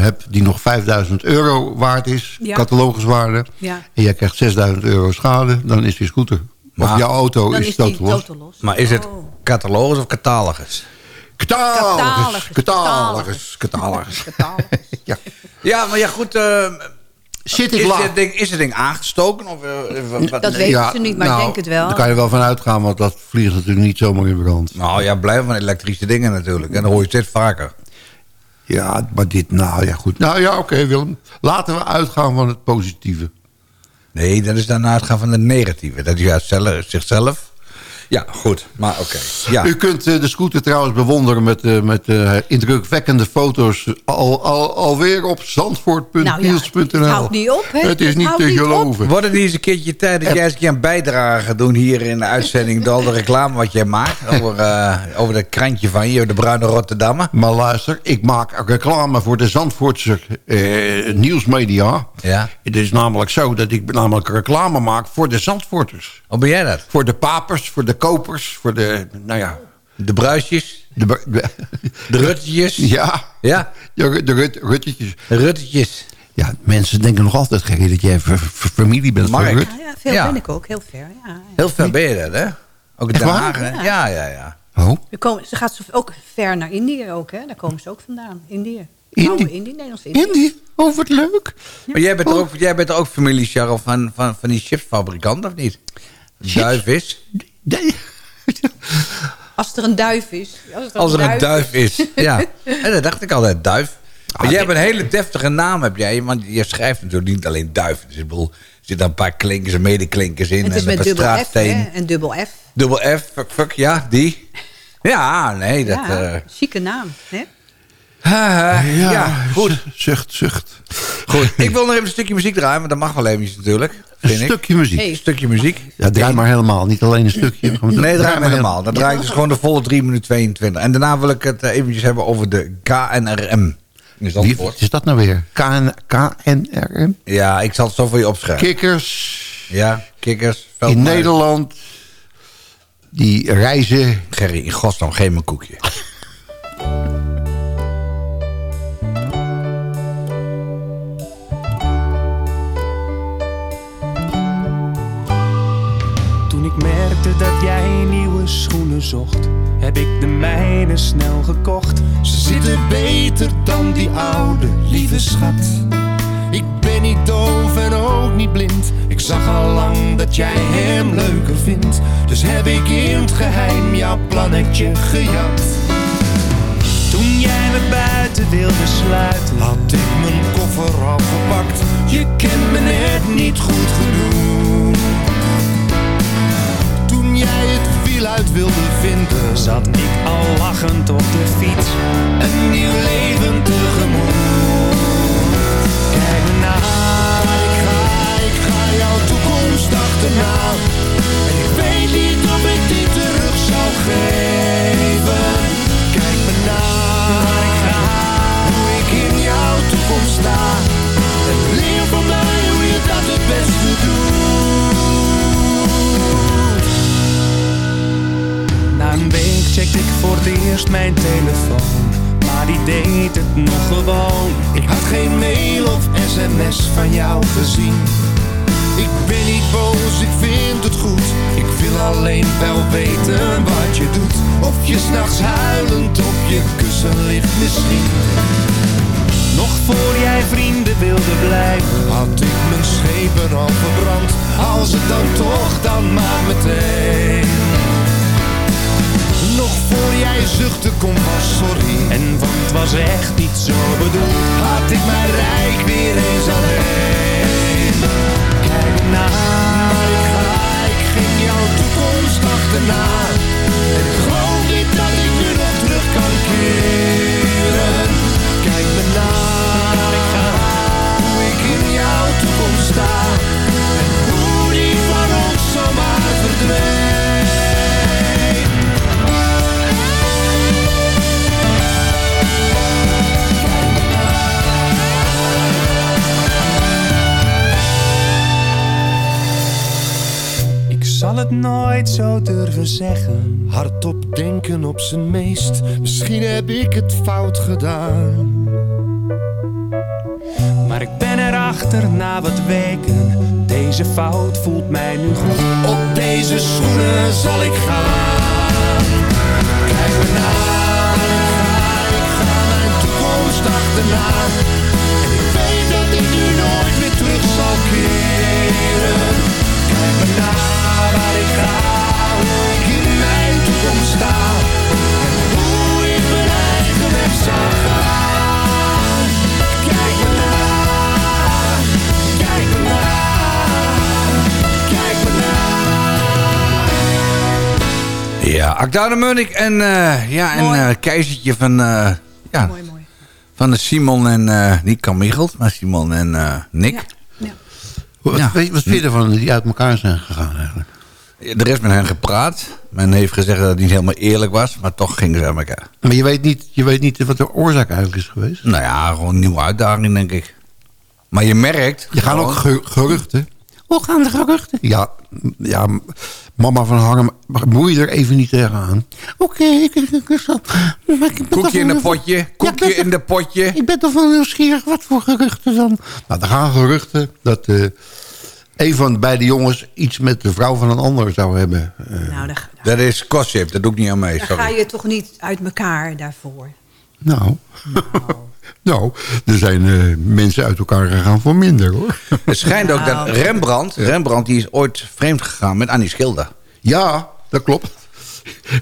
hebt die nog 5000 euro waard is, Ja. cataloguswaarde... Ja. en jij krijgt 6000 euro schade, dan is die scooter. of Maar- jouw auto Dan is, is totaal los. Maar is het Oh. catalogus of catalogus? Catalogus, Catalogus, catalogus, catalogus. Catalogus. ja. Ja, maar ja goed. eh, Zit ik is, laag? het ding, is het ding aangestoken? Of, eh, wat- wat- Dat weten ze niet, maar ik denk het wel. Daar kan je wel van uitgaan, want dat vliegt natuurlijk niet zomaar in brand. Nou ja, blijven van elektrische dingen natuurlijk. En dan hoor je steeds vaker. Ja, maar dit, nou ja, goed. Nou ja, oké Willem. Laten we uitgaan van het positieve. Nee, dat is daarna het gaan van de negatieve. Dat is juist zelf, zichzelf. Ja, goed. Maar oké. Ja. U kunt eh, de scooter trouwens bewonderen met, eh, met eh, indrukwekkende foto's. Al, al, alweer op zandvoort.niels.nl. Nou ja, het houdt niet op, hè? Het is niet houdt te niet op. geloven. Wordt het niet eens een keertje tijd dat jij eens een keer een bijdrage gaat doen hier in de uitzending door al de reclame wat jij maakt over, eh, over dat krantje van je, de Bruine Rotterdammer? Maar luister, ik maak reclame voor de Zandvoortse eh, nieuwsmedia. Ja. Het is namelijk zo dat ik namelijk reclame maak voor de Zandvoorters. Hoe ben jij dat? Voor de papers, voor de kopers, voor de, nou ja... De bruisjes, De, de, de ruttetjes. ja, Ja, de, de rut, ruttetjes. de ruttetjes. Ja, mensen denken nog altijd, Gerry, dat jij familie bent van Mark. Rut. Ja, ja, veel Ja. ben ik ook, heel ver. Ja. Heel ver ben je dat, hè? Ook in Den? Haag, hè? Ja, ja, ja. Oh, Ze, komen, ze gaat ook ver naar Indië ook, hè? Daar komen ze ook vandaan. Indië. Indië? Indië, Nederlands Indië. Indy, oh wat leuk. Maar jij bent, er ook, jij bent er ook familie, Charles, van, van, van die chipsfabrikant, of niet? Duif is. Nee. Als er een duif is. Als er, Als er een duif is. Ja, en dat dacht ik altijd, duif. Maar jij hebt een hele deftige naam, heb jij. Want je schrijft natuurlijk niet alleen duif. Dus ik bedoel, er zitten een paar klinkers en medeklinkers in. En het is en met een dubbel F, straatsteen. hè? En dubbel F. Dubbel F, fuck, fuck, ja, die. Ja, nee, dat... ja, eh, chique naam, hè? Ha, ja, goed. Zucht, zucht. goed. Ik wil nog even een stukje muziek draaien, maar dat mag wel eventjes natuurlijk. Een Vind ik. stukje muziek. Hey. Een stukje muziek. Ja, draai maar helemaal. Niet alleen een stukje. Nee, draai maar helemaal. Dan draai ik dus gewoon de volle 3 minuten 22. En daarna wil ik het eh, eventjes hebben over de KNRM. In Wie is dat nou weer? KN, KNRM? Ja, ik zal het zo voor je opschrijven. Kikkers Ja, kikkers. in. Nederland. Die reizen. Gerry, in godsnaam, geef me een koekje. Dat jij nieuwe schoenen zocht, heb ik de mijne snel gekocht. Ze zitten beter dan die oude, lieve schat. Ik ben niet doof en ook niet blind. Ik zag al lang dat jij hem leuker vindt. Dus heb ik in het geheim jouw plannetje gejat. Toen jij me buiten wilde sluiten, had ik mijn koffer al gepakt. Je kent me net niet goed genoeg. Jij het wiel uit wilde vinden, zat ik al lachend op de fiets. Een nieuw leven tegemoet. Kijk me ik ga, ik ga jouw toekomst achterna. En ik weet niet of ik die terug zou geven. Kijk me na, ik ga, hoe ik in jouw toekomst sta. En leer van mij hoe je dat het beste doet. Een week checkte ik voor het eerst mijn telefoon. Maar die deed het nog gewoon. Ik had geen mail of sms van jou gezien. Ik ben niet boos, ik vind het goed. Ik wil alleen wel weten wat je doet. Of je s'nachts huilend op je kussen ligt misschien. Nog voor jij vrienden zo bedoeld Misschien heb ik het fout gedaan. Maar ik ben erachter na wat weken. Deze fout voelt mij nu goed. Op deze schoenen zal ik gaan. Kijk me na, ik ga, ik ga mijn toekomst achterna. Akda de Munnik en, eh, ja, en eh, keizertje van, eh, ja, van de Simon en, eh, niet Kamichelt, maar Simon en eh, Nick. Wat, Ja. weet je, wat vind je ervan dat die uit elkaar zijn gegaan eigenlijk? Er is met hen gepraat. Men heeft gezegd dat het niet helemaal eerlijk was, maar toch gingen ze uit elkaar. Maar je weet niet, je weet niet wat de oorzaak eigenlijk is geweest. Nou ja, gewoon een nieuwe uitdaging, denk ik. Maar je merkt... Je gaan ook geruchten. De geruchten? Ja, ja, mama van Harm, je er even niet tegenaan. Oké, ik, ik, ik zal... maar ik Koekje in de potje, koekje in de potje. Ik ben toch wel nieuwsgierig. Wat voor geruchten dan? Nou, er gaan geruchten dat eh, een van de beide jongens iets met de vrouw van een ander zou hebben. eh. Nou, daar, Dat is gossip, dat doe ik niet aan mee, daar ga je toch niet uit elkaar daarvoor. nou, nou, er zijn eh, mensen uit elkaar gegaan voor minder hoor. Het schijnt ook dat Nou. Rembrandt, Rembrandt die is ooit vreemd gegaan met Annie Schilder. Ja, dat klopt.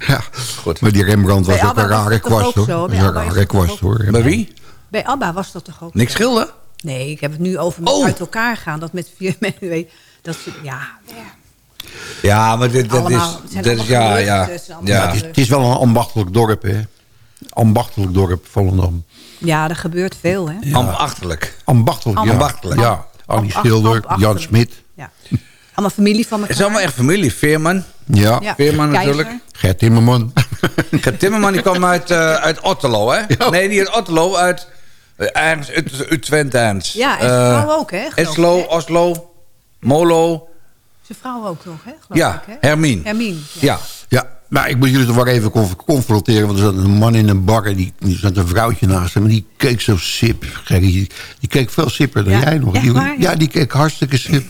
Ja, Goed. maar die Rembrandt was Bij ook een rare kwast hoor. zo? Een rare kwast hoor. Bij wie? Bij ABBA was dat toch ook Nick zo? Schilder? Nee, ik heb het nu over met Oh. uit elkaar gaan. Dat met vier mensen, weet dat ze- ja, Ja, maar dit, dat Allemaal- is... Dat is ja, allemaal ja, ja. Het is, het is wel een ambachtelijk dorp hè. Ambachtelijk dorp, Volendam. Ja, er gebeurt veel, hè? Ambachtelijk. Ambachtelijk, ja. Ambachtelijk. Ja, Annie Schilder. Jan Smit. Ja. Allemaal familie van Het elkaar. is allemaal echt familie. Veerman. Ja, Ja. Veerman Keizer. natuurlijk. Gert Timmerman. Gert Timmerman die kwam uit, eh, uit Otterlo, hè? Ja. Nee, niet uit Otterlo, uit... eh, ergens uit, uit Twente ergens. Ja, en Eh, zijn vrouw ook, hè? Eslo? Oslo, Molo. Zijn vrouw ook nog, hè? geloof Ja, ik, hè? Hermine. Hermine, ja. Ja. Maar ik moet jullie toch wel even conf- confronteren. Want er zat een man in een bar en die, die zat een vrouwtje naast hem. En die keek zo sip. Die, die keek veel sipper dan Ja, jij nog. echt Die, waar, ja? ja, die keek hartstikke sip.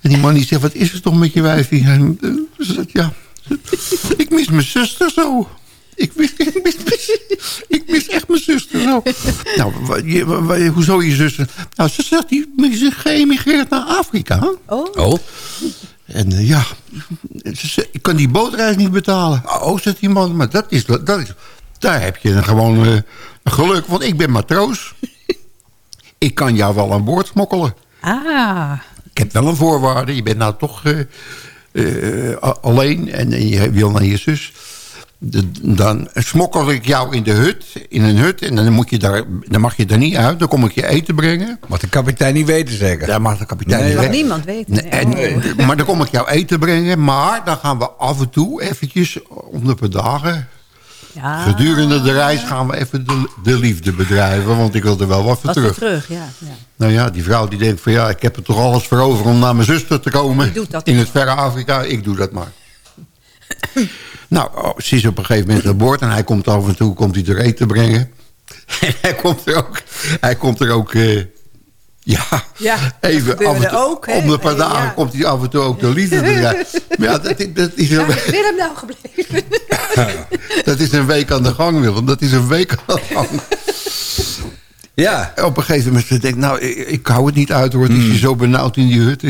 En die man die zegt, wat is er toch met je wijfie? En, eh, ja, ik mis mijn zuster zo. Ik mis, ik mis, ik mis echt mijn zuster zo. Nou, je, wa- hoezo je zuster? Nou, ze zegt, die is geëmigreerd naar Afrika. Oh, Oh. En eh, ja, ze ik kan die bootreis niet betalen. Oh, zegt die man, maar dat is, dat is, daar heb je dan gewoon eh, geluk. Want ik ben matroos. ik kan jou wel aan boord smokkelen. ah. Ik heb wel een voorwaarde. Je bent nou toch eh, eh, alleen en, en je wil naar je zus... de- dan smokkel ik jou in de hut, in een hut... en dan, moet je daar, dan mag je er niet uit. Dan kom ik je eten brengen. Mag de kapitein niet weten, zeker? Ja, mag de kapitein Nee, niet Mag weten. niemand weten. Nee, en, Oh. Maar dan kom ik jou eten brengen. Maar dan gaan we af en toe eventjes, om de paar dagen... Ja. Gedurende de reis gaan we even de, de liefde bedrijven. Want ik wil er wel wat voor Wat terug. terug, ja. ja. Nou ja, die vrouw die denkt van ja, ik heb er toch alles voor over om naar mijn zuster te komen. Die doet dat in het verre Afrika, ik doe dat maar. nou, oh, ze is op een gegeven moment aan boord en hij komt af en toe komt hij er eten brengen. En hij komt er ook, hij komt er ook, eh, ja, even af en toe, ook, om de paar dagen Ja. komt hij af en toe ook de liefde bedrijven. Maar ja, dat, is- dat, is een, Willem nou gebleven? dat is een week aan de gang, Willem. Dat is een week aan de gang. Ja. Op een gegeven moment denk ik, nou, ik, ik hou het niet uit hoor. Het is hier zo benauwd in die hut.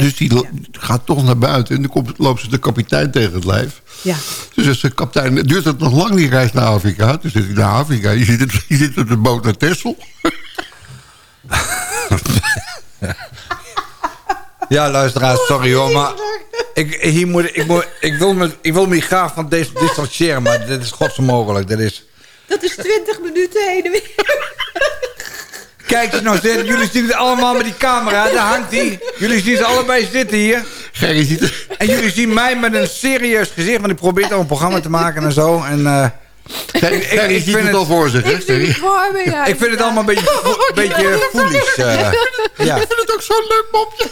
Dus die gaat toch naar buiten. En dan komt, loopt ze de kapitein tegen het lijf. Ja. Dus als de kapitein, duurt het nog lang die reis naar Afrika? Dus zit ik naar Afrika. Je zit, je zit op de boot naar Texel. Ja, luisteraars, sorry hoor, maar... Ik, hier moet, ik, moet, ik, wil me, ik wil me graag van deze distancieren, maar dit is godsonmogelijk. Dit is... Dat is 20 minuten heen en weer. Kijk eens nou zitten, jullie zien het allemaal met die camera, daar hangt die. Jullie zien ze allebei zitten hier. Gerry ziet het. En jullie zien mij met een serieus gezicht, want ik probeer al een programma te maken en zo. En, eh, Gerry, ik- ik vind het al voor zich, hè? Gerry? ik vind het allemaal een beetje, een beetje foolish. eh. ja. Ik vind het ook zo'n leuk mopje.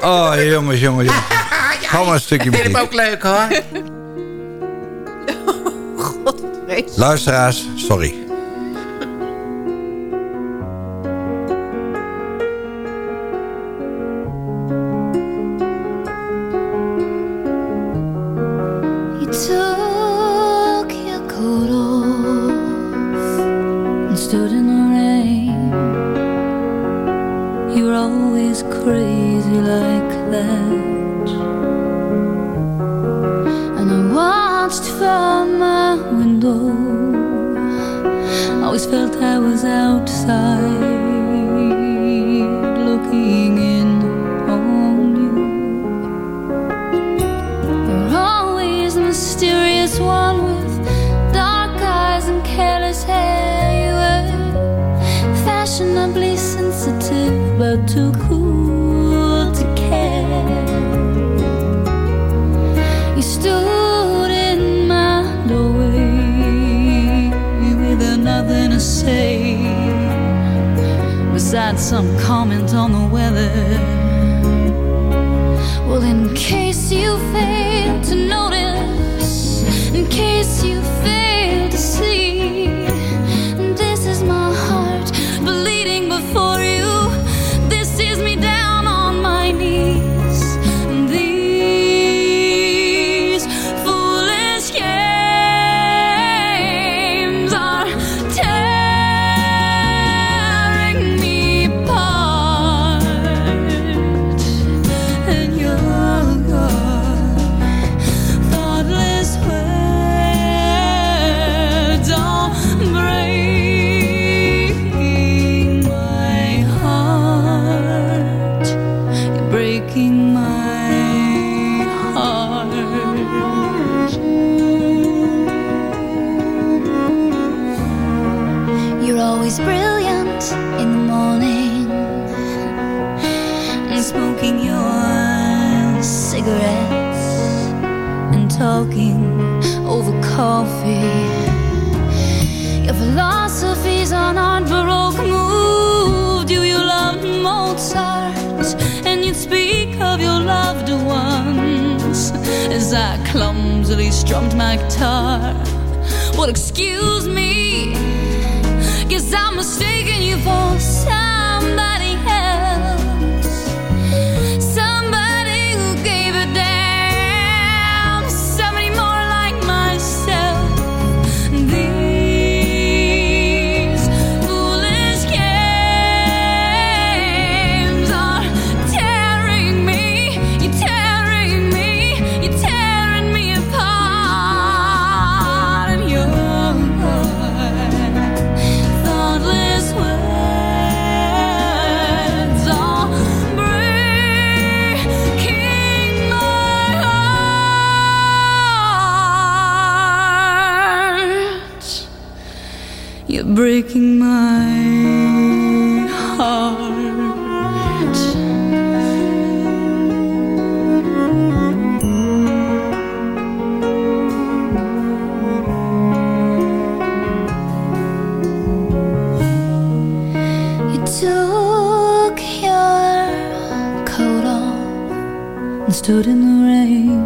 Oh, jongens, jongens, jongens. Maar een stukje Ik vind hem muziek. ook leuk, hoor. Luisteraars, sorry. Stood in the rain.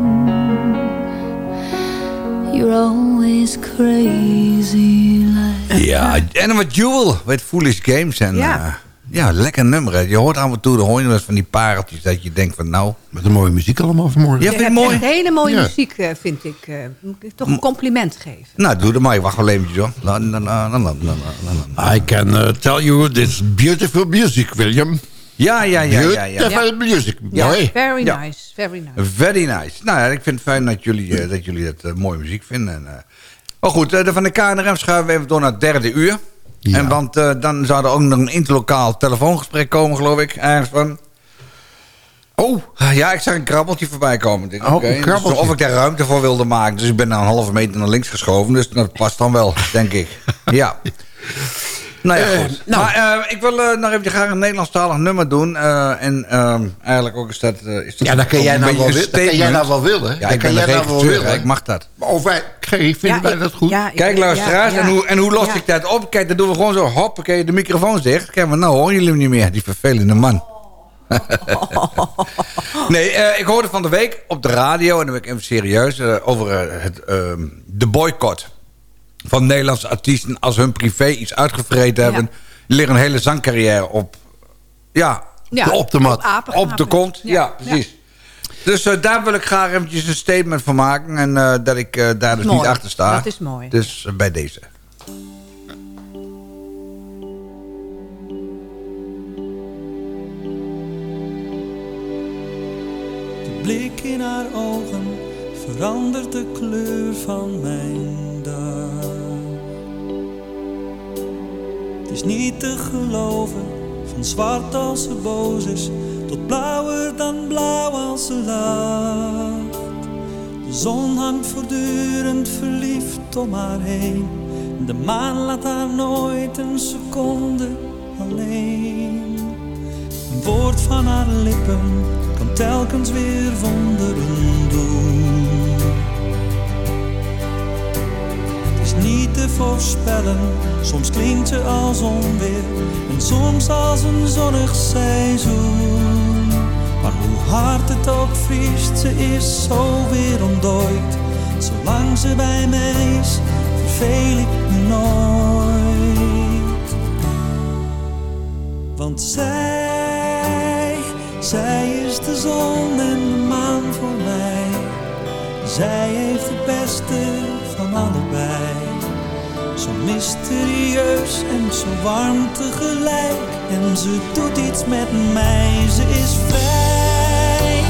You're always crazy like Ja, Animal Jewel met Foolish Games. En, Ja. ja, lekker nummer. hè. Je hoort af en toe de hoor je van die pareltjes dat je denkt van nou... Met een mooie muziek allemaal vanmorgen. Ja, vind mooi? hele mooie Ja. muziek, eh, vind ik. eh, moet ik toch een compliment geven. Nou, doe dat maar. Ik wacht wel eventjes hoor. La, la, la, la, la, la, la, la. I can uh, tell you this beautiful music, William. Ja, ja, ja, ja. ja. Beautiful music. Ja, Mooi. very Ja. nice, very nice. Very nice. Nou ja, ik vind het fijn dat jullie, eh, dat, jullie dat eh, mooie muziek vinden. En, eh, maar goed, eh, de van de KNRM schuiven we even door naar het derde uur. Ja. En want eh, dan zou er ook nog een interlokaal telefoongesprek komen, geloof ik. Ergens van. Oh, ja, ik zag een krabbeltje voorbij komen. Ik denk, Oh, dus krabbeltje. of ik daar ruimte voor wilde maken. Dus ik ben nou een halve meter naar links geschoven. Dus dat past dan wel, denk ik. Ja. Nou ja, goed. nou. Maar eh, ik wil eh, nog even graag een Nederlandstalig nummer doen. eh, en ehm, eigenlijk ook is dat... eh, is dat Ja, dat kan jij nou wel dat kan jij nou wel willen. Ja, Dat ik kan jij nou wel willen. ik mag dat. Of wij, vinden Ja, wij ik- dat goed? ja, ik- Kijk, luisteraars, ja, en, hoe, en hoe los Ja. ik dat op? Kijk, dan doen we gewoon zo, hoppakee, de microfoon dicht. Kijk, maar nou horen jullie hem niet meer, die vervelende man. nee, eh, ik hoorde van de week op de radio, en dan ben ik even serieus, eh, over eh, het, ehm, de boycott van Nederlandse artiesten als hun privé iets uitgevreten hebben. Ligt een hele zangcarrière op, ja, Ja, op de mat. apen- op de kont. Ja, precies. Dus eh, daar wil ik graag eventjes een statement van maken. En eh, dat ik eh, daar dus Mooi. niet achter sta. Dat is mooi. Dus bij deze. De blik in haar ogen verandert de kleur van mijn is niet te geloven, van zwart als ze boos is, tot blauwer dan blauw als ze lacht. De zon hangt voortdurend verliefd om haar heen. De maan laat haar nooit een seconde alleen. Een woord van haar lippen kan telkens weer wonderen doen. Te voorspellen, soms klinkt ze als onweer en soms als een zonnig seizoen. Maar hoe hard het ook vriest, ze is zo weer ontdooid. Zolang ze bij mij is, verveel ik me nooit. Want zij, zij is de zon en de maan voor mij. Zij heeft het beste van allebei. Zo mysterieus en zo warm tegelijk. En ze doet iets met mij. Ze is vrij,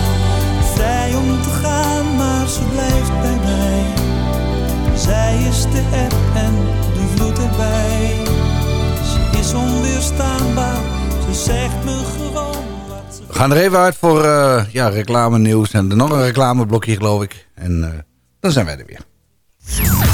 vrij om te gaan, maar ze blijft bij mij. Zij is de app en de vloed erbij. Ze is onweerstaanbaar, ze zegt me gewoon wat ze We gaan er even uit voor eh ja, reclame nieuws. En nog een reclameblokje, geloof ik. En eh, dan zijn wij er weer.